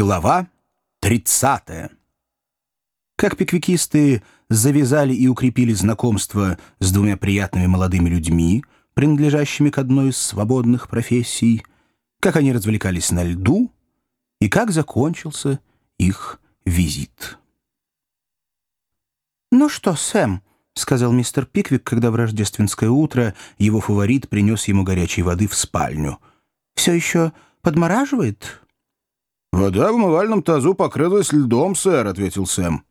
Глава 30. Как пиквикисты завязали и укрепили знакомство с двумя приятными молодыми людьми, принадлежащими к одной из свободных профессий, как они развлекались на льду и как закончился их визит. «Ну что, Сэм?» — сказал мистер Пиквик, когда в рождественское утро его фаворит принес ему горячей воды в спальню. «Все еще подмораживает?» «Вода в умывальном тазу покрылась льдом, сэр», — ответил Сэм.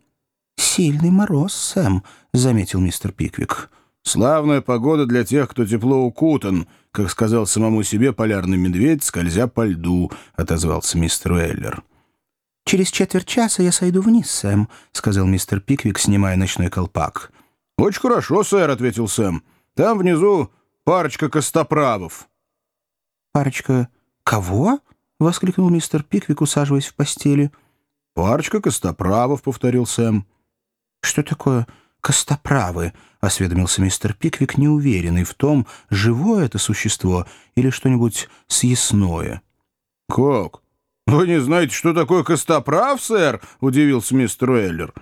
«Сильный мороз, Сэм», — заметил мистер Пиквик. «Славная погода для тех, кто тепло укутан», как сказал самому себе полярный медведь, скользя по льду, — отозвался мистер Уэллер. «Через четверть часа я сойду вниз, Сэм», — сказал мистер Пиквик, снимая ночной колпак. «Очень хорошо, сэр», — ответил Сэм. «Там внизу парочка костоправов». «Парочка кого?» — воскликнул мистер Пиквик, усаживаясь в постели. «Парочка костоправов», — повторил Сэм. «Что такое костоправы?» — осведомился мистер Пиквик, неуверенный в том, живое это существо или что-нибудь съестное. «Как? Вы не знаете, что такое костоправ, сэр?» — удивился мистер Уэллер.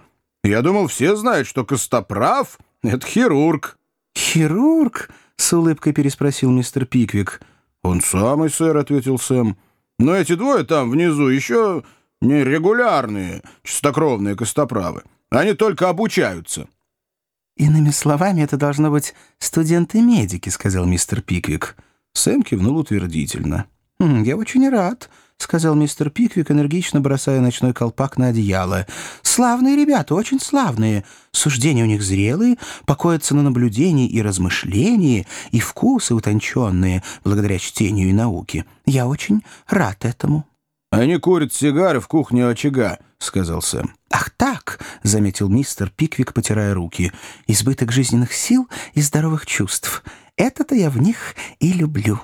«Я думал, все знают, что костоправ — это хирург». «Хирург?» — с улыбкой переспросил мистер Пиквик. «Он самый, сэр», — ответил Сэм. Но эти двое там внизу еще не регулярные, чистокровные костоправы. Они только обучаются». «Иными словами, это должно быть студенты-медики», — сказал мистер Пиквик. Сэм кивнул утвердительно. «Я очень рад», — сказал мистер Пиквик, энергично бросая ночной колпак на одеяло. «Славные ребята, очень славные. Суждения у них зрелые, покоятся на наблюдении и размышлении, и вкусы утонченные, благодаря чтению и науке. Я очень рад этому». «Они курят сигары в кухне очага», — сказал Сэм. «Ах так!» — заметил мистер Пиквик, потирая руки. «Избыток жизненных сил и здоровых чувств. Это-то я в них и люблю».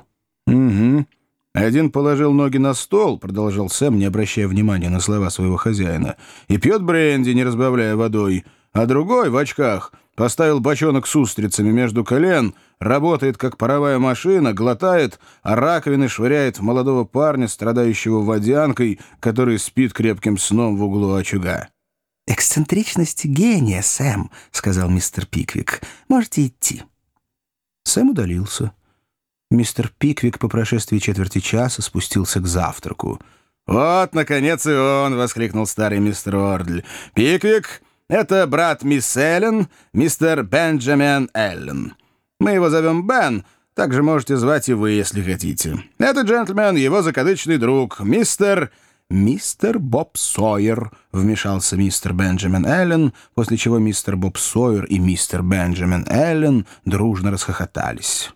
«Угу», один положил ноги на стол, продолжал Сэм, не обращая внимания на слова своего хозяина, и пьет бренди, не разбавляя водой, а другой в очках поставил бочонок с устрицами между колен, работает как паровая машина, глотает, а раковины швыряет в молодого парня, страдающего водянкой, который спит крепким сном в углу очага. «Эксцентричность гения, Сэм», — сказал мистер Пиквик. «Можете идти». Сэм удалился. Мистер Пиквик по прошествии четверти часа спустился к завтраку. «Вот, наконец, и он!» — воскликнул старый мистер Ордль. «Пиквик — это брат мисс Эллен, мистер Бенджамин Эллен. Мы его зовем Бен, также можете звать и вы, если хотите. Этот джентльмен — его закадычный друг, мистер...» «Мистер Боб Сойер», — вмешался мистер Бенджамин Эллен, после чего мистер Боб Сойер и мистер Бенджамин Эллен дружно расхохотались.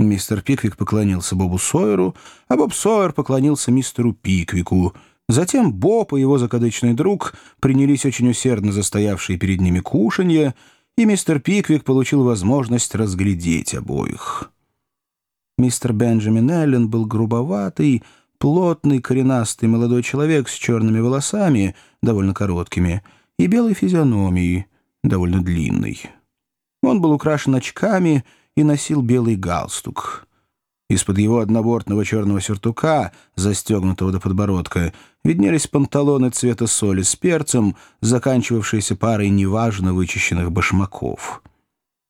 Мистер Пиквик поклонился Бобу Сойеру, а Боб Сойер поклонился мистеру Пиквику. Затем Боб и его закадычный друг принялись очень усердно застоявшие перед ними кушанья, и мистер Пиквик получил возможность разглядеть обоих. Мистер Бенджамин Эллен был грубоватый, плотный, коренастый молодой человек с черными волосами, довольно короткими, и белой физиономией, довольно длинной. Он был украшен очками — и носил белый галстук. Из-под его однобортного черного сюртука, застегнутого до подбородка, виднелись панталоны цвета соли с перцем, заканчивавшиеся парой неважно вычищенных башмаков.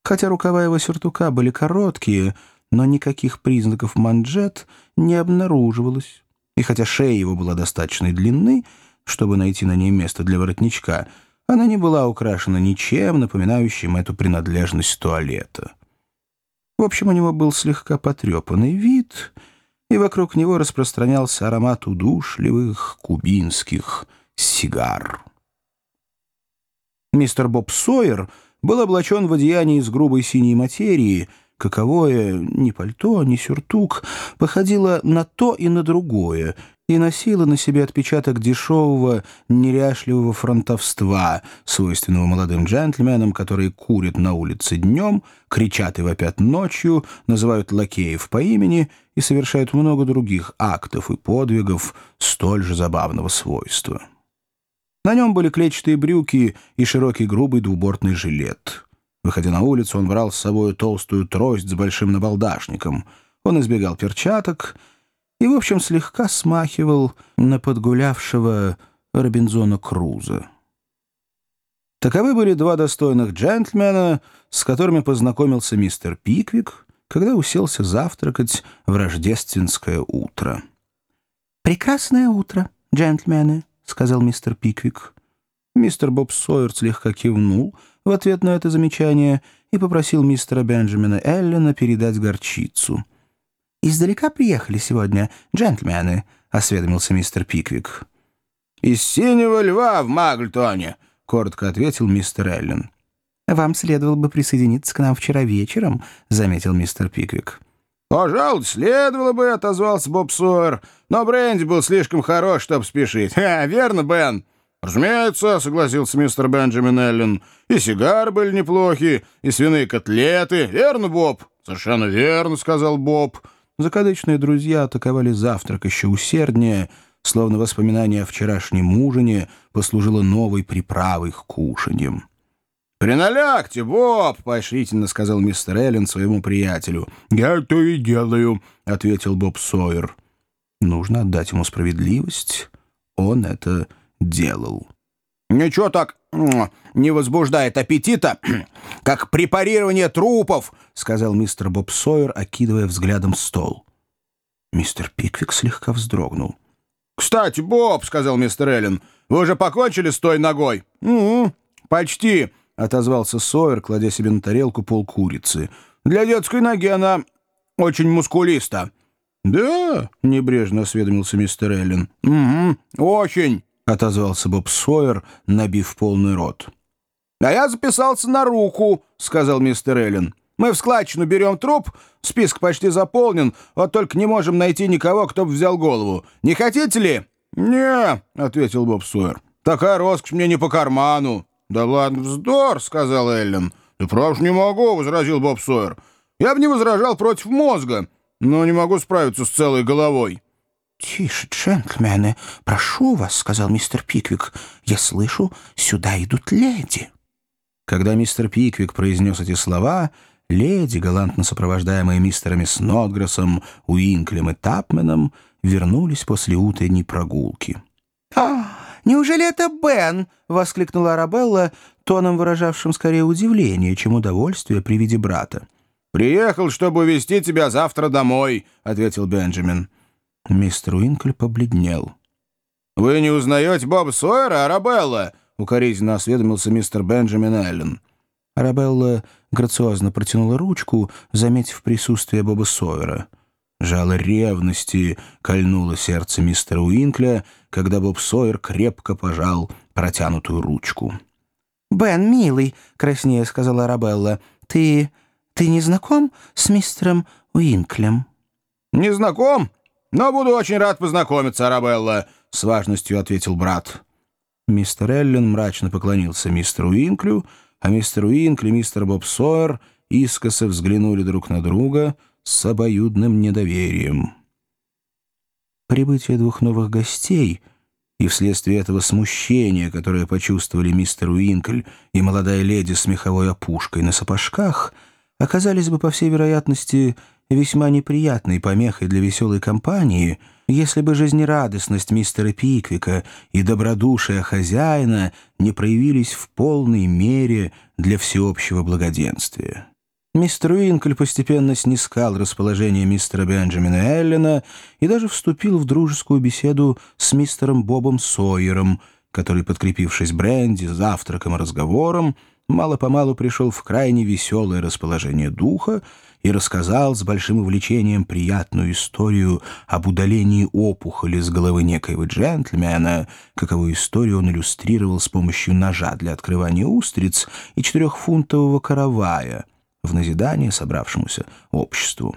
Хотя рукава его сюртука были короткие, но никаких признаков манжет не обнаруживалось. И хотя шея его была достаточной длины, чтобы найти на ней место для воротничка, она не была украшена ничем, напоминающим эту принадлежность туалета. В общем, у него был слегка потрепанный вид, и вокруг него распространялся аромат удушливых кубинских сигар. Мистер Боб Сойер был облачен в одеяние из грубой синей материи, каковое ни пальто, ни сюртук походило на то и на другое, и носила на себе отпечаток дешевого, неряшливого фронтовства, свойственного молодым джентльменам, которые курят на улице днем, кричат и вопят ночью, называют лакеев по имени и совершают много других актов и подвигов столь же забавного свойства. На нем были клетчатые брюки и широкий грубый двубортный жилет. Выходя на улицу, он брал с собой толстую трость с большим набалдашником. Он избегал перчаток — и, в общем, слегка смахивал на подгулявшего Робинзона Круза. Таковы были два достойных джентльмена, с которыми познакомился мистер Пиквик, когда уселся завтракать в рождественское утро. «Прекрасное утро, джентльмены», — сказал мистер Пиквик. Мистер Боб Сойер слегка кивнул в ответ на это замечание и попросил мистера Бенджамина Эллена передать горчицу. «Издалека приехали сегодня, джентльмены», — осведомился мистер Пиквик. «Из синего льва в Магльтоне», — коротко ответил мистер Эллен. «Вам следовало бы присоединиться к нам вчера вечером», — заметил мистер Пиквик. «Пожалуй, следовало бы», — отозвался Боб Сойер. «Но Бренди был слишком хорош, чтобы спешить. Ха, верно, Бен?» «Разумеется», — согласился мистер Бенджамин Эллен. «И сигары были неплохи, и свиные котлеты. Верно, Боб?» «Совершенно верно», — сказал Боб. Закадычные друзья атаковали завтрак еще усерднее, словно воспоминание о вчерашнем ужине послужило новой приправой к кушаньям. «Приналягте, Боб!» — поощрительно сказал мистер Эллен своему приятелю. «Я это и делаю», — ответил Боб Сойер. Нужно отдать ему справедливость. Он это делал. «Ничего так не возбуждает аппетита, как препарирование трупов», — сказал мистер Боб Сойер, окидывая взглядом стол. Мистер Пиквик слегка вздрогнул. «Кстати, Боб», — сказал мистер Эллен, — «вы уже покончили с той ногой?» «Угу, почти», — отозвался Сойер, кладя себе на тарелку полкурицы. «Для детской ноги она очень мускулиста». «Да?» — небрежно осведомился мистер Эллен. «Угу, очень». — отозвался Боб Сойер, набив полный рот. «А я записался на руку», — сказал мистер Эллен. «Мы в складчину берем труп, список почти заполнен, вот только не можем найти никого, кто бы взял голову. Не хотите ли?» «Не», — ответил Боб Сойер. «Такая роскошь мне не по карману». «Да ладно, вздор», — сказал Эллен. «Да право не могу», — возразил Боб Сойер. «Я бы не возражал против мозга, но не могу справиться с целой головой». «Тише, джентльмены, прошу вас», — сказал мистер Пиквик. «Я слышу, сюда идут леди». Когда мистер Пиквик произнес эти слова, леди, галантно сопровождаемые мистерами Снотгрессом, Уинклем и Тапменом, вернулись после утренней прогулки. «А, неужели это Бен?» — воскликнула Арабелла, тоном выражавшим скорее удивление, чем удовольствие при виде брата. «Приехал, чтобы увезти тебя завтра домой», — ответил Бенджамин. Мистер Уинкль побледнел. «Вы не узнаете Боба Сойера, Арабелла?» — укоризненно осведомился мистер Бенджамин Эллен. Арабелла грациозно протянула ручку, заметив присутствие Боба Сойера. Жало ревности кольнуло сердце мистера Уинкля, когда Боб Сойер крепко пожал протянутую ручку. «Бен, милый», — краснее сказала Арабелла, — «ты... ты не знаком с мистером Уинклем?» «Не знаком? «Но буду очень рад познакомиться, Арабелла», — с важностью ответил брат. Мистер Эллен мрачно поклонился мистеру Уинклю, а мистер Уинкли и мистер Боб Сойер искоса взглянули друг на друга с обоюдным недоверием. Прибытие двух новых гостей и вследствие этого смущения, которое почувствовали мистер Уинкль и молодая леди с меховой опушкой на сапожках, оказались бы, по всей вероятности, весьма неприятной помехой для веселой компании, если бы жизнерадостность мистера Пиквика и добродушие хозяина не проявились в полной мере для всеобщего благоденствия. Мистер Уинкль постепенно снискал расположение мистера Бенджамина Эллена и даже вступил в дружескую беседу с мистером Бобом Сойером, который, подкрепившись бренди, завтраком и разговором, мало-помалу пришел в крайне веселое расположение духа и рассказал с большим увлечением приятную историю об удалении опухоли с головы некоего джентльмена, каковую историю он иллюстрировал с помощью ножа для открывания устриц и четырехфунтового каравая в назидание собравшемуся обществу.